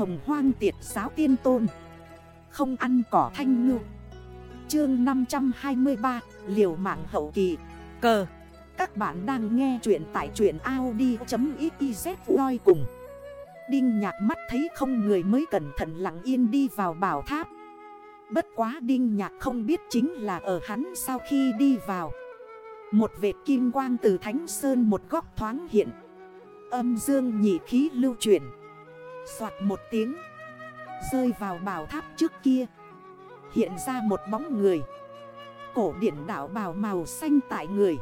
hồng hoang tiệt giáo tiên tôn. Không ăn cỏ thanh ngư. Chương 523 Liều mạng hậu kỳ. Cờ. Các bạn đang nghe chuyện tại chuyện Audi.xyz voi cùng. Đinh nhạc mắt thấy không người mới cẩn thận lặng yên đi vào bảo tháp. Bất quá đinh nhạc không biết chính là ở hắn sau khi đi vào. Một vệt kim quang từ thánh sơn một góc thoáng hiện. Âm dương nhị khí lưu chuyển. Xoạt một tiếng. Rơi vào bảo tháp trước kia. Hiện ra một bóng người. Cổ điển đảo bào màu xanh tại người.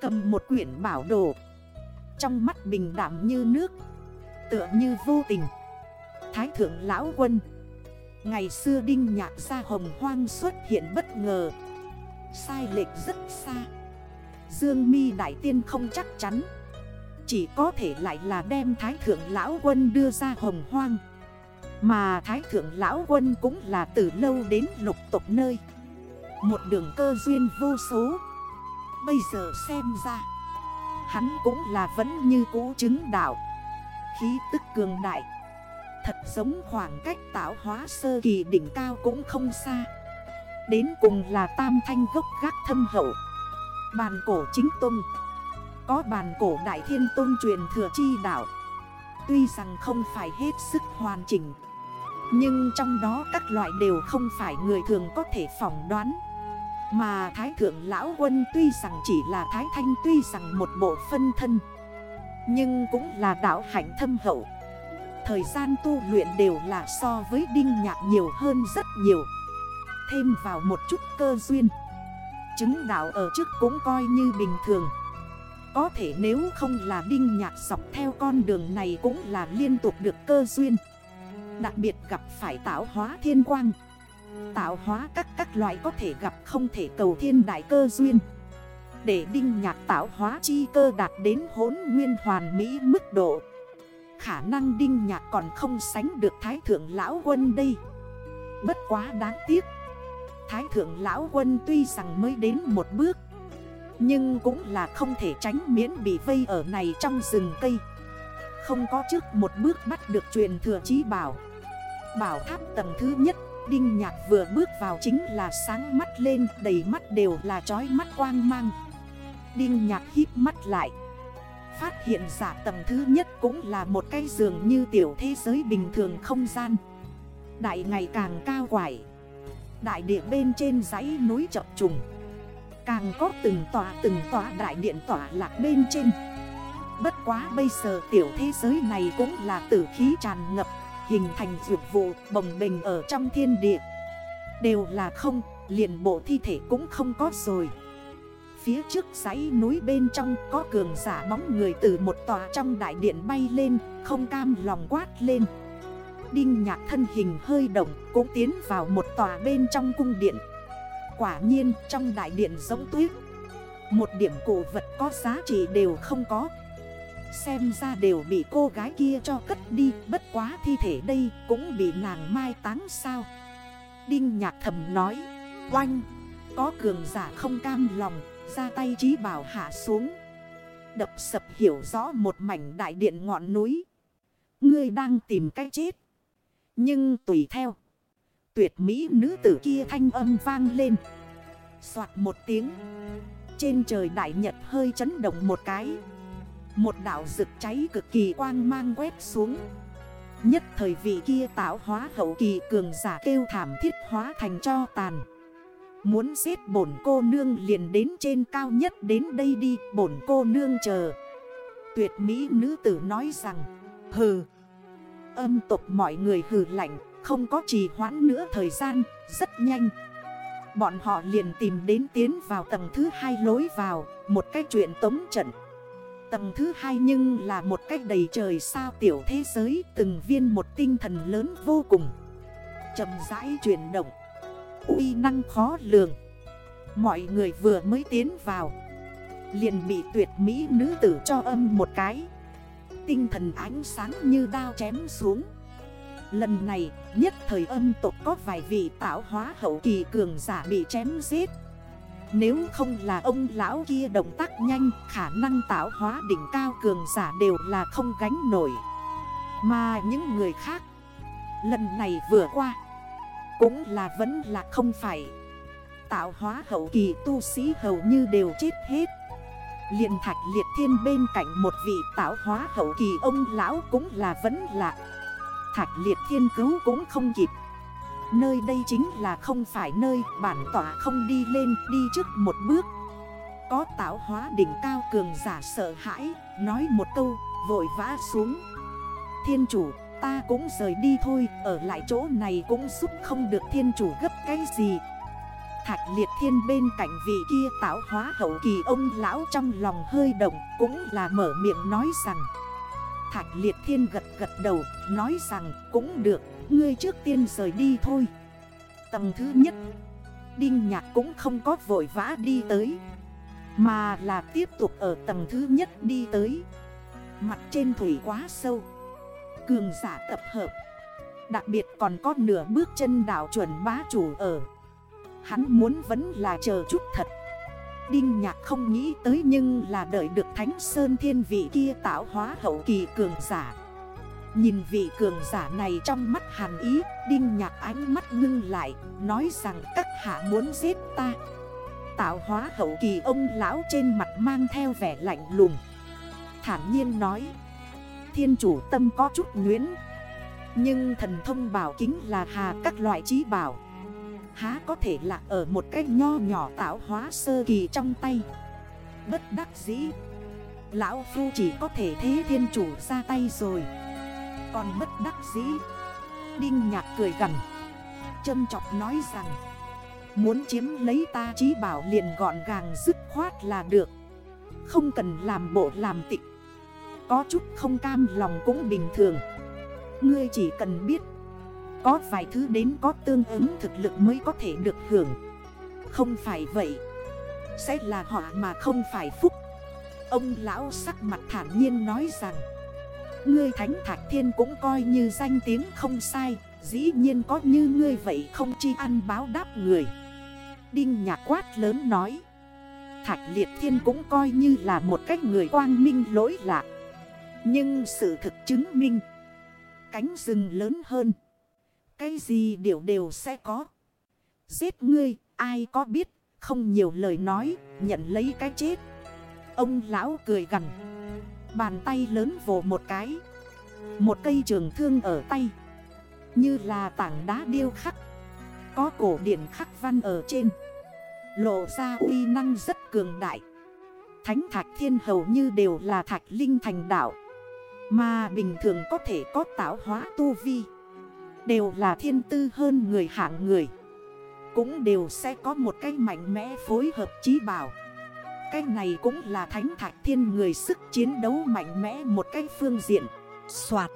Cầm một quyển bảo đồ. Trong mắt bình đảm như nước. Tựa như vô tình. Thái thượng lão quân. Ngày xưa đinh nhạc ra hồng hoang xuất hiện bất ngờ. Sai lệch rất xa. Dương mi đại tiên không chắc chắn. Chỉ có thể lại là đem thái thượng lão quân đưa ra hồng hoang. Mà thái thượng lão quân cũng là từ lâu đến lục tục nơi. Một đường cơ duyên vô số. Bây giờ xem ra, Hắn cũng là vẫn như cũ chứng đạo. Khí tức cường đại. Thật giống khoảng cách tạo hóa sơ kỳ đỉnh cao cũng không xa. Đến cùng là tam thanh gốc gác thâm hậu. Bàn cổ chính tung. Có bàn cổ đại thiên tôn truyền thừa chi đạo. Tuy rằng không phải hết sức hoàn chỉnh, Nhưng trong đó các loại đều không phải người thường có thể phỏng đoán. Mà Thái Thượng Lão Quân tuy rằng chỉ là Thái Thanh, tuy rằng một bộ phân thân, Nhưng cũng là đạo hạnh thâm hậu. Thời gian tu luyện đều là so với đinh nhạc nhiều hơn rất nhiều. Thêm vào một chút cơ duyên, Chứng đạo ở trước cũng coi như bình thường. Có thể nếu không là đinh nhạc dọc theo con đường này cũng là liên tục được cơ duyên. Đặc biệt gặp phải tạo hóa thiên quang. Tạo hóa các các loại có thể gặp không thể cầu thiên đại cơ duyên. Để đinh nhạc tạo hóa chi cơ đạt đến hốn nguyên hoàn mỹ mức độ, Khả năng đinh nhạc còn không sánh được Thái Thượng Lão Quân đây. Bất quá đáng tiếc, Thái Thượng Lão Quân tuy rằng mới đến một bước nhưng cũng là không thể tránh miễn bị vây ở này trong rừng cây. Không có trước một bước bắt được truyền thừa chí bảo. Bảo tháp tầng thứ nhất, Đinh nhạc vừa bước vào chính là sáng mắt lên, Đầy mắt đều là trói mắt quang mang. Đinh nhạc hít mắt lại. Phát hiện giả tầng thứ nhất cũng là một cái giường như tiểu thế giới bình thường không gian. Đại ngày càng cao quải. Đại địa bên trên dãy núi chập trùng. Càng có từng tòa từng tòa đại điện tỏa lạc bên trên. Bất quá bây giờ tiểu thế giới này cũng là tử khí tràn ngập Hình thành dược vụ bồng bình ở trong thiên địa. Đều là không, liền bộ thi thể cũng không có rồi. Phía trước giấy núi bên trong có cường giả bóng người từ một tòa trong đại điện bay lên Không cam lòng quát lên. Đinh nhạc thân hình hơi động cũng tiến vào một tòa bên trong cung điện. Quả nhiên trong đại điện giống tuyết. Một điểm cổ vật có giá trị đều không có. Xem ra đều bị cô gái kia cho cất đi, Bất quá thi thể đây cũng bị nàng mai táng sao? Đinh nhạc thầm nói, Oanh, Có cường giả không cam lòng, ra tay trí bảo hạ xuống. Đập sập hiểu rõ một mảnh đại điện ngọn núi. Ngươi đang tìm cách chết. Nhưng tùy theo Tuyệt mỹ nữ tử kia thanh âm vang lên. Xoạt một tiếng, Trên trời đại nhật hơi chấn động một cái. Một đảo rực cháy cực kỳ quang mang quét xuống. Nhất thời vị kia tạo hóa hậu kỳ cường giả kêu thảm thiết hóa thành cho tàn. Muốn giết bổn cô nương liền đến trên cao nhất đến đây đi, bổn cô nương chờ. Tuyệt mỹ nữ tử nói rằng, Hừ. Âm tục mọi người hừ lạnh. Không có trì hoãn nữa thời gian, Rất nhanh. Bọn họ liền tìm đến tiến vào tầng thứ hai lối vào, Một cái chuyện tống trận. Tầng thứ hai nhưng là một cách đầy trời sao tiểu thế giới, Từng viên một tinh thần lớn vô cùng. Chậm rãi chuyển động. Uy năng khó lường. Mọi người vừa mới tiến vào, Liền bị tuyệt mỹ nữ tử cho âm một cái. Tinh thần ánh sáng như đao chém xuống. Lần này, nhất thời âm tộc có vài vị tạo hóa hậu kỳ cường giả bị chém giết. Nếu không là ông lão kia động tác nhanh, Khả năng tạo hóa đỉnh cao cường giả đều là không gánh nổi. Mà những người khác, Lần này vừa qua, Cũng là vẫn là không phải. Tạo hóa hậu kỳ tu sĩ hầu như đều chết hết. Liền thạch liệt thiên bên cạnh một vị tạo hóa hậu kỳ ông lão cũng là vẫn là Thạch liệt thiên cứu cũng không kịp. Nơi đây chính là không phải nơi bản tỏa không đi lên, đi trước một bước. Có tạo hóa đỉnh cao cường giả sợ hãi, Nói một câu, vội vã xuống. Thiên chủ, ta cũng rời đi thôi, Ở lại chỗ này cũng giúp không được thiên chủ gấp cái gì. Thạch liệt thiên bên cạnh vị kia tạo hóa hậu kỳ ông lão trong lòng hơi động, Cũng là mở miệng nói rằng Thạch liệt thiên gật gật đầu, Nói rằng, cũng được, Ngươi trước tiên rời đi thôi. Tầng thứ nhất, Đinh nhạc cũng không có vội vã đi tới, Mà là tiếp tục ở tầng thứ nhất đi tới. Mặt trên thủy quá sâu, Cường giả tập hợp, Đặc biệt còn có nửa bước chân đảo chuẩn bá chủ ở. Hắn muốn vẫn là chờ chút thật. Đinh nhạc không nghĩ tới nhưng là đợi được Thánh Sơn Thiên vị kia tạo hóa hậu kỳ cường giả. Nhìn vị cường giả này trong mắt hàn ý, Đinh nhạc ánh mắt ngưng lại, Nói rằng các hạ muốn giết ta. Tạo hóa hậu kỳ ông lão trên mặt mang theo vẻ lạnh lùng. Thản nhiên nói, Thiên chủ tâm có chút nguyễn Nhưng thần thông bảo kính là hà các loại trí bảo. Há có thể là ở một cái nho nhỏ tạo hóa sơ kỳ trong tay. Bất đắc dĩ. Lão Phu chỉ có thể thế thiên chủ ra tay rồi. Còn bất đắc dĩ. Đinh nhạc cười gần Châm chọc nói rằng, Muốn chiếm lấy ta trí bảo liền gọn gàng dứt khoát là được. Không cần làm bộ làm tịch. Có chút không cam lòng cũng bình thường. Ngươi chỉ cần biết có vài thứ đến có tương ứng thực lực mới có thể được hưởng. Không phải vậy. Sẽ là họ mà không phải phúc. Ông lão sắc mặt thản nhiên nói rằng, Ngươi thánh thạc thiên cũng coi như danh tiếng không sai, Dĩ nhiên có như ngươi vậy không chi ăn báo đáp người. Đinh nhạc quát lớn nói Thạch liệt thiên cũng coi như là một cách người quang minh lỗi lạc. Nhưng sự thực chứng minh, Cánh rừng lớn hơn cái gì điều đều sẽ có. Giết ngươi, ai có biết, không nhiều lời nói, nhận lấy cái chết. Ông lão cười gần. Bàn tay lớn vồ một cái. Một cây trường thương ở tay. Như là tảng đá điêu khắc. Có cổ điển khắc văn ở trên. Lộ ra uy năng rất cường đại. Thánh thạch thiên hầu như đều là thạch linh thành đạo. Mà bình thường có thể có tạo hóa tu vi. Đều là thiên tư hơn người hạng người. Cũng đều sẽ có một cái mạnh mẽ phối hợp trí bảo. Cái này cũng là thánh thạch thiên người sức chiến đấu mạnh mẽ một cái phương diện. Xoạt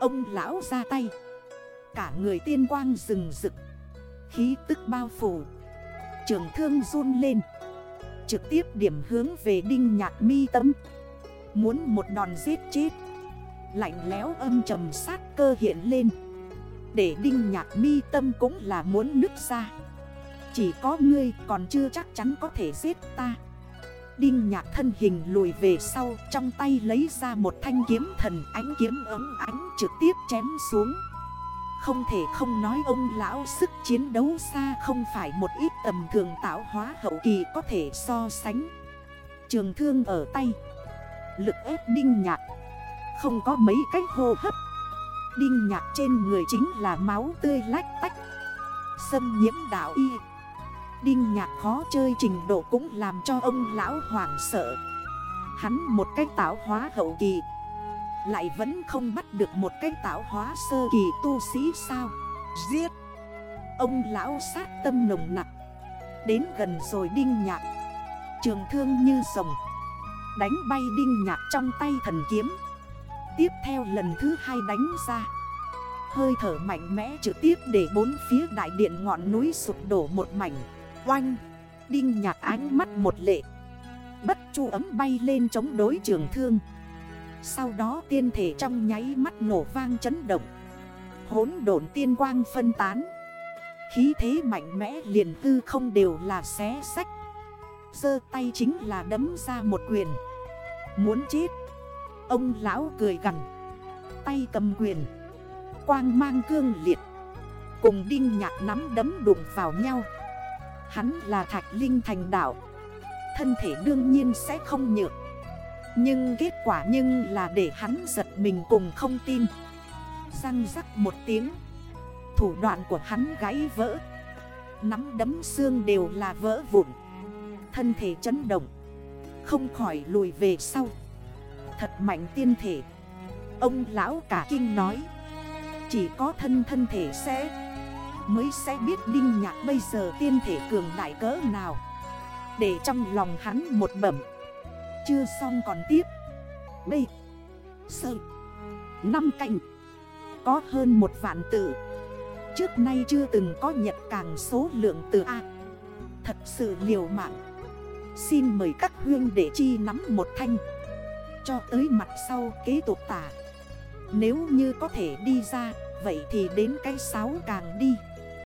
Ông lão ra tay. Cả người tiên quang rừng rực. Khí tức bao phủ. Trường thương run lên. Trực tiếp điểm hướng về đinh nhạc mi tâm. Muốn một đòn giết chết. Lạnh léo âm trầm sát cơ hiện lên để đinh nhạc mi tâm cũng là muốn nứt ra. Chỉ có ngươi còn chưa chắc chắn có thể giết ta. Đinh nhạc thân hình lùi về sau, Trong tay lấy ra một thanh kiếm thần ánh kiếm ấm ánh trực tiếp chém xuống. Không thể không nói ông lão sức chiến đấu xa Không phải một ít tầm thường tạo hóa hậu kỳ có thể so sánh. Trường thương ở tay. Lực ép đinh nhạc. Không có mấy cách hô hấp. Đinh nhạc trên người chính là máu tươi lách tách. Xâm nhiễm đạo y. Đinh nhạc khó chơi trình độ cũng làm cho ông lão hoảng sợ. Hắn một cách tạo hóa hậu kỳ. Lại vẫn không bắt được một cách tạo hóa sơ kỳ tu sĩ sao? Giết! Ông lão sát tâm nồng nặng Đến gần rồi đinh nhạc. Trường thương như rồng. Đánh bay đinh nhạc trong tay thần kiếm. Tiếp theo lần thứ hai đánh ra. Hơi thở mạnh mẽ trực tiếp để bốn phía đại điện ngọn núi sụp đổ một mảnh. Oanh! Đinh nhạc ánh mắt một lệ. Bất chu ấm bay lên chống đối trường thương. Sau đó tiên thể trong nháy mắt nổ vang chấn động. Hốn độn tiên quang phân tán. Khí thế mạnh mẽ liền tư không đều là xé sách Sơ tay chính là đấm ra một quyền. Muốn chết. Ông lão cười gần Tay cầm quyền. Quang mang cương liệt. Cùng đinh nhạc nắm đấm đụng vào nhau. Hắn là thạch linh thành đạo. Thân thể đương nhiên sẽ không nhược. Nhưng kết quả nhưng là để hắn giật mình cùng không tin. Răng rắc một tiếng. Thủ đoạn của hắn gãy vỡ. Nắm đấm xương đều là vỡ vụn. Thân thể chấn động. Không khỏi lùi về sau. Thật mạnh tiên thể. Ông lão cả kinh nói, Chỉ có thân thân thể sẽ, Mới sẽ biết Đinh Nhạc bây giờ tiên thể cường đại cỡ nào. Để trong lòng hắn một bẩm, Chưa xong còn tiếp. B. Sơ. Năm cạnh Có hơn một vạn tự. Trước nay chưa từng có nhật càng số lượng từ A. Thật sự liều mạng. Xin mời các huyên để chi nắm một thanh. Cho tới mặt sau kế tục tả. Nếu như có thể đi ra, Vậy thì đến cái sáu càng đi.